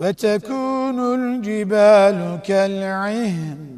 وتكون الجبال كالعهن.